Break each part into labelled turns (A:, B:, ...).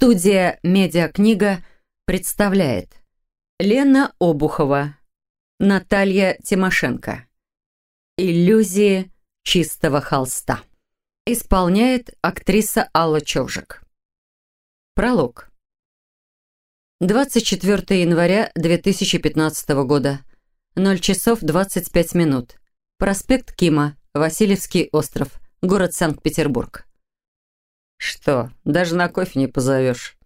A: Студия «Медиакнига» представляет Лена Обухова, Наталья Тимошенко. Иллюзии чистого холста. Исполняет актриса Алла Човжик. Пролог. 24 января 2015 года. 0 часов 25 минут. Проспект Кима, Васильевский остров, город Санкт-Петербург. «Что, даже на кофе не позовешь?»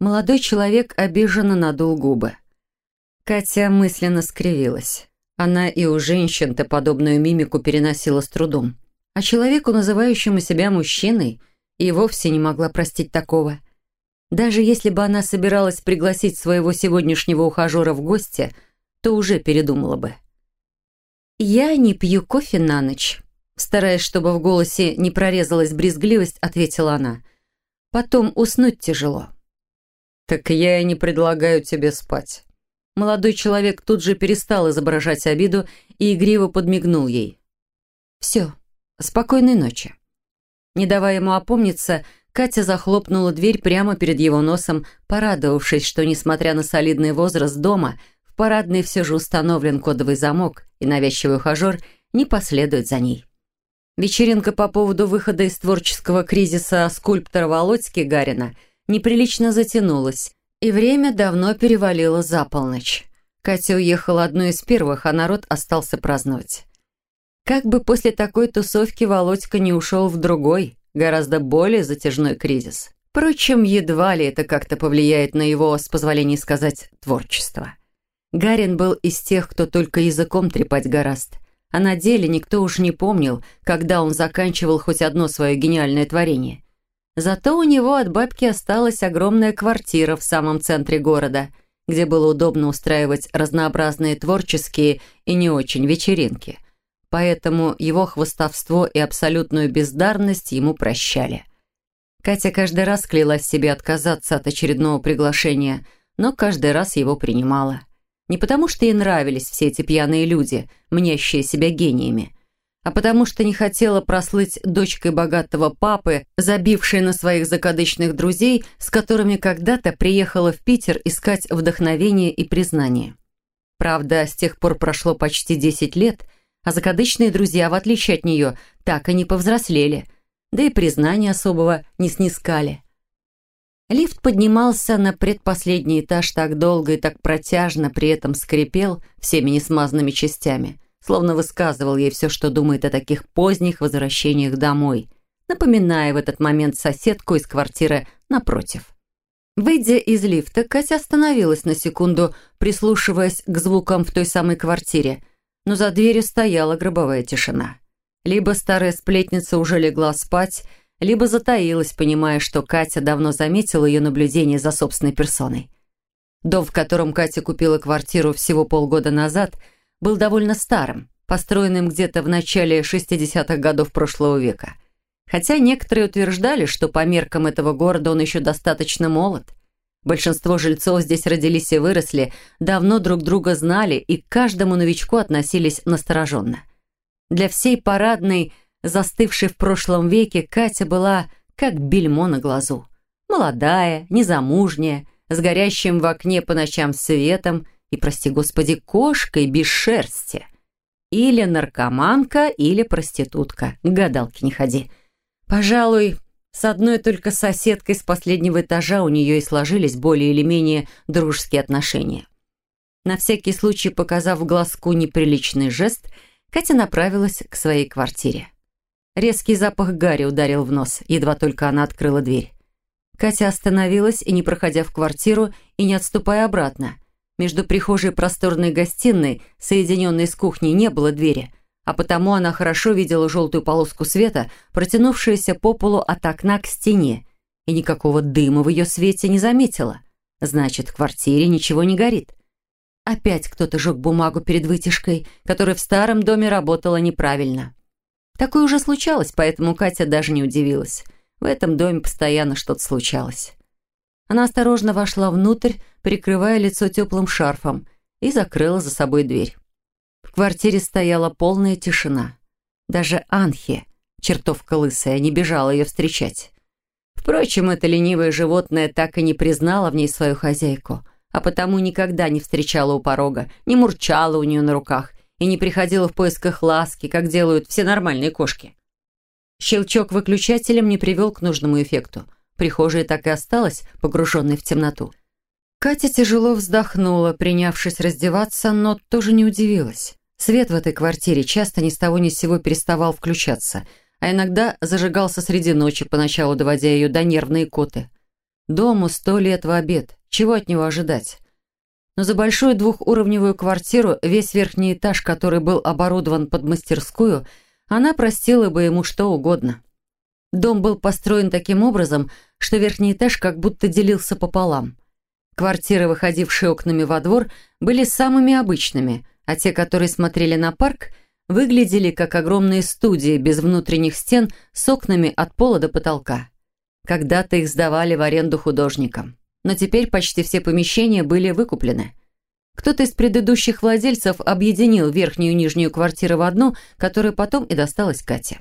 A: Молодой человек обиженно надул губы. Катя мысленно скривилась. Она и у женщин-то подобную мимику переносила с трудом. А человеку, называющему себя мужчиной, и вовсе не могла простить такого. Даже если бы она собиралась пригласить своего сегодняшнего ухажера в гости, то уже передумала бы. «Я не пью кофе на ночь», Стараясь, чтобы в голосе не прорезалась брезгливость, ответила она. «Потом уснуть тяжело». «Так я и не предлагаю тебе спать». Молодой человек тут же перестал изображать обиду и игриво подмигнул ей. «Все, спокойной ночи». Не давая ему опомниться, Катя захлопнула дверь прямо перед его носом, порадовавшись, что, несмотря на солидный возраст дома, в парадной все же установлен кодовый замок, и навязчивый ухажер не последует за ней. Вечеринка по поводу выхода из творческого кризиса скульптора Володьки Гарина неприлично затянулась, и время давно перевалило за полночь. Катя уехала одной из первых, а народ остался праздновать. Как бы после такой тусовки Володька не ушел в другой, гораздо более затяжной кризис. Впрочем, едва ли это как-то повлияет на его, с позволения сказать, творчество. Гарин был из тех, кто только языком трепать гораст – а на деле никто уж не помнил, когда он заканчивал хоть одно свое гениальное творение. Зато у него от бабки осталась огромная квартира в самом центре города, где было удобно устраивать разнообразные творческие и не очень вечеринки. Поэтому его хвостовство и абсолютную бездарность ему прощали. Катя каждый раз клялась себе отказаться от очередного приглашения, но каждый раз его принимала. Не потому, что ей нравились все эти пьяные люди, мнящие себя гениями, а потому что не хотела прослыть дочкой богатого папы, забившей на своих закадычных друзей, с которыми когда-то приехала в Питер искать вдохновение и признание. Правда, с тех пор прошло почти 10 лет, а закадычные друзья, в отличие от нее, так и не повзрослели, да и признания особого не снискали. Лифт поднимался на предпоследний этаж так долго и так протяжно, при этом скрипел всеми несмазанными частями, словно высказывал ей все, что думает о таких поздних возвращениях домой, напоминая в этот момент соседку из квартиры напротив. Выйдя из лифта, Катя остановилась на секунду, прислушиваясь к звукам в той самой квартире, но за дверью стояла гробовая тишина. Либо старая сплетница уже легла спать, либо затаилась, понимая, что Катя давно заметила ее наблюдение за собственной персоной. Дом, в котором Катя купила квартиру всего полгода назад, был довольно старым, построенным где-то в начале 60-х годов прошлого века. Хотя некоторые утверждали, что по меркам этого города он еще достаточно молод. Большинство жильцов здесь родились и выросли, давно друг друга знали и к каждому новичку относились настороженно. Для всей парадной застывшей в прошлом веке, Катя была как бельмо на глазу. Молодая, незамужняя, с горящим в окне по ночам светом и, прости господи, кошкой без шерсти. Или наркоманка, или проститутка. Гадалки не ходи. Пожалуй, с одной только соседкой с последнего этажа у нее и сложились более или менее дружеские отношения. На всякий случай, показав глазку неприличный жест, Катя направилась к своей квартире. Резкий запах гари ударил в нос, едва только она открыла дверь. Катя остановилась и, не проходя в квартиру, и не отступая обратно. Между прихожей и просторной гостиной, соединенной с кухней, не было двери, а потому она хорошо видела желтую полоску света, протянувшуюся по полу от окна к стене, и никакого дыма в ее свете не заметила. Значит, в квартире ничего не горит. Опять кто-то жег бумагу перед вытяжкой, которая в старом доме работала неправильно. Такое уже случалось, поэтому Катя даже не удивилась. В этом доме постоянно что-то случалось. Она осторожно вошла внутрь, прикрывая лицо теплым шарфом, и закрыла за собой дверь. В квартире стояла полная тишина. Даже Анхе, чертовка лысая, не бежала ее встречать. Впрочем, это ленивое животное так и не признало в ней свою хозяйку, а потому никогда не встречала у порога, не мурчала у нее на руках и не приходила в поисках ласки, как делают все нормальные кошки. Щелчок выключателем не привел к нужному эффекту. Прихожая так и осталась, погруженной в темноту. Катя тяжело вздохнула, принявшись раздеваться, но тоже не удивилась. Свет в этой квартире часто ни с того ни с сего переставал включаться, а иногда зажигался среди ночи, поначалу доводя ее до нервной коты. Дому сто лет в обед. Чего от него ожидать? Но за большую двухуровневую квартиру, весь верхний этаж, который был оборудован под мастерскую, она простила бы ему что угодно. Дом был построен таким образом, что верхний этаж как будто делился пополам. Квартиры, выходившие окнами во двор, были самыми обычными, а те, которые смотрели на парк, выглядели как огромные студии без внутренних стен с окнами от пола до потолка. Когда-то их сдавали в аренду художникам, но теперь почти все помещения были выкуплены. Кто-то из предыдущих владельцев объединил верхнюю и нижнюю квартиры в одну, которая потом и досталась Кате.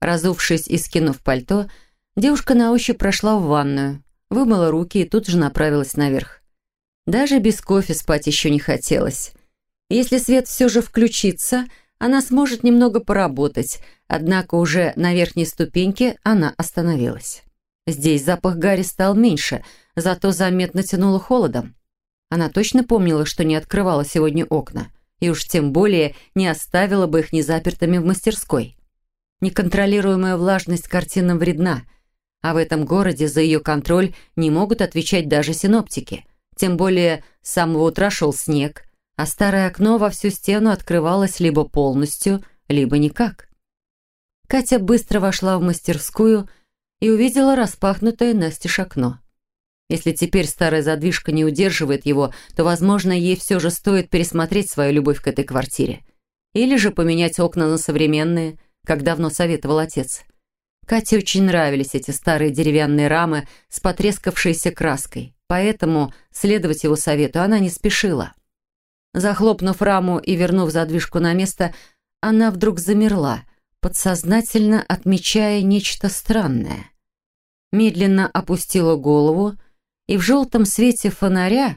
A: Разувшись и скинув пальто, девушка на ощупь прошла в ванную, вымыла руки и тут же направилась наверх. Даже без кофе спать еще не хотелось. Если свет все же включится, она сможет немного поработать, однако уже на верхней ступеньке она остановилась. Здесь запах гари стал меньше, зато заметно тянуло холодом. Она точно помнила, что не открывала сегодня окна, и уж тем более не оставила бы их незапертыми в мастерской. Неконтролируемая влажность картинам вредна, а в этом городе за ее контроль не могут отвечать даже синоптики. Тем более с самого утра шел снег, а старое окно во всю стену открывалось либо полностью, либо никак. Катя быстро вошла в мастерскую и увидела распахнутое настежь окно. Если теперь старая задвижка не удерживает его, то, возможно, ей все же стоит пересмотреть свою любовь к этой квартире. Или же поменять окна на современные, как давно советовал отец. Кате очень нравились эти старые деревянные рамы с потрескавшейся краской, поэтому следовать его совету она не спешила. Захлопнув раму и вернув задвижку на место, она вдруг замерла, подсознательно отмечая нечто странное. Медленно опустила голову, и в желтом свете фонаря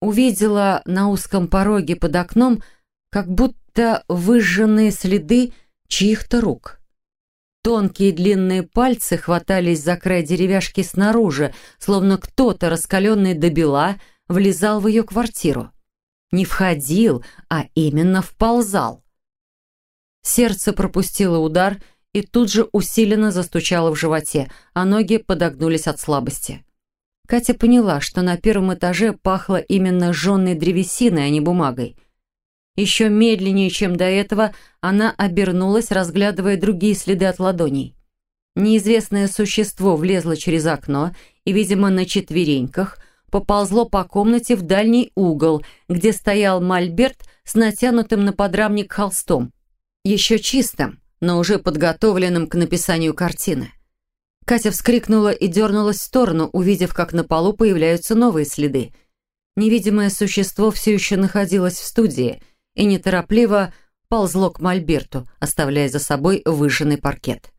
A: увидела на узком пороге под окном как будто выжженные следы чьих-то рук. Тонкие длинные пальцы хватались за край деревяшки снаружи, словно кто-то, раскаленный до бела, влезал в ее квартиру. Не входил, а именно вползал. Сердце пропустило удар и тут же усиленно застучало в животе, а ноги подогнулись от слабости. Катя поняла, что на первом этаже пахло именно жженной древесиной, а не бумагой. Еще медленнее, чем до этого, она обернулась, разглядывая другие следы от ладоней. Неизвестное существо влезло через окно и, видимо, на четвереньках поползло по комнате в дальний угол, где стоял мольберт с натянутым на подрамник холстом. Еще чистым, но уже подготовленным к написанию картины. Катя вскрикнула и дернулась в сторону, увидев, как на полу появляются новые следы. Невидимое существо все еще находилось в студии и неторопливо ползло к мольберту, оставляя за собой выжженный паркет.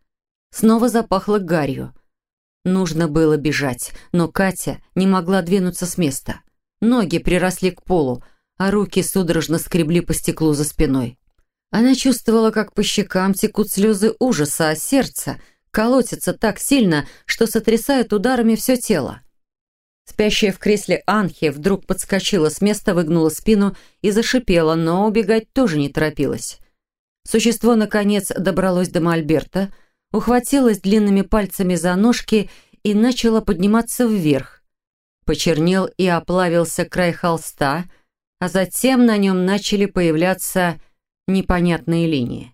A: Снова запахло гарью. Нужно было бежать, но Катя не могла двинуться с места. Ноги приросли к полу, а руки судорожно скребли по стеклу за спиной. Она чувствовала, как по щекам текут слезы ужаса, а сердце — колотится так сильно, что сотрясает ударами все тело. Спящая в кресле Анхи вдруг подскочила с места, выгнула спину и зашипела, но убегать тоже не торопилась. Существо, наконец, добралось до Мольберта, ухватилось длинными пальцами за ножки и начало подниматься вверх. Почернел и оплавился край холста, а затем на нем начали появляться непонятные линии.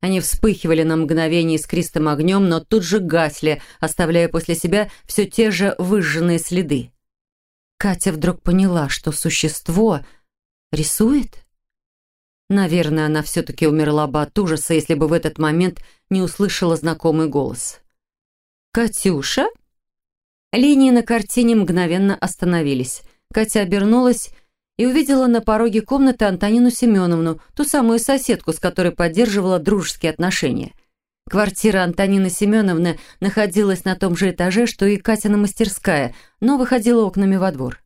A: Они вспыхивали на мгновение искристым огнем, но тут же гасли, оставляя после себя все те же выжженные следы. Катя вдруг поняла, что существо рисует. Наверное, она все-таки умерла бы от ужаса, если бы в этот момент не услышала знакомый голос. «Катюша?» Линии на картине мгновенно остановились. Катя обернулась и увидела на пороге комнаты Антонину Семеновну, ту самую соседку, с которой поддерживала дружеские отношения. Квартира Антонины Семеновны находилась на том же этаже, что и Катина мастерская, но выходила окнами во двор.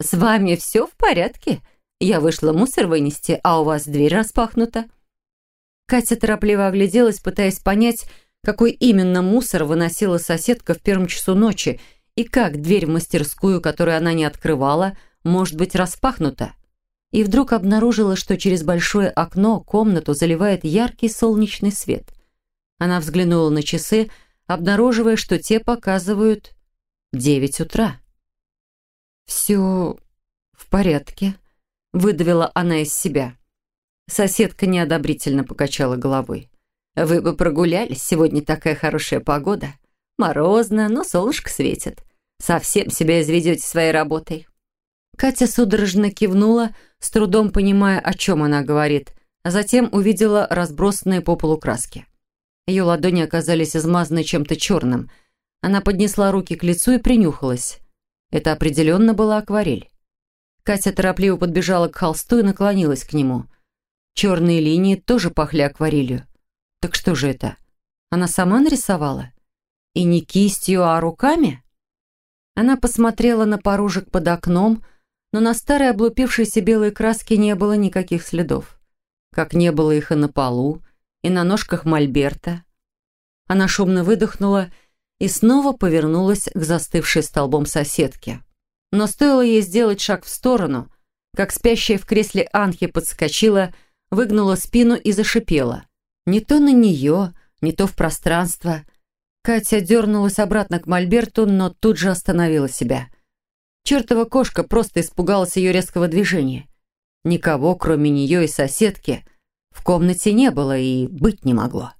A: «С вами все в порядке? Я вышла мусор вынести, а у вас дверь распахнута». Катя торопливо огляделась, пытаясь понять, какой именно мусор выносила соседка в первом часу ночи и как дверь в мастерскую, которую она не открывала, может быть распахнута. И вдруг обнаружила, что через большое окно комнату заливает яркий солнечный свет. Она взглянула на часы, обнаруживая, что те показывают девять утра. «Все в порядке», — выдавила она из себя. Соседка неодобрительно покачала головой. «Вы бы прогулялись, сегодня такая хорошая погода. Морозно, но солнышко светит. Совсем себя изведете своей работой». Катя судорожно кивнула, с трудом понимая, о чем она говорит, а затем увидела разбросанные по полу краски. Ее ладони оказались измазаны чем-то черным. Она поднесла руки к лицу и принюхалась. Это определенно была акварель. Катя торопливо подбежала к холсту и наклонилась к нему. Черные линии тоже пахли акварелью. Так что же это? Она сама нарисовала? И не кистью, а руками? Она посмотрела на поружек под окном, но на старой облупившейся белой краске не было никаких следов. Как не было их и на полу, и на ножках мольберта. Она шумно выдохнула и снова повернулась к застывшей столбом соседке. Но стоило ей сделать шаг в сторону, как спящая в кресле Анхи подскочила, выгнула спину и зашипела. Не то на нее, не то в пространство. Катя дернулась обратно к Мольберту, но тут же остановила себя. Чертова кошка просто испугалась ее резкого движения. Никого, кроме нее и соседки, в комнате не было и быть не могло.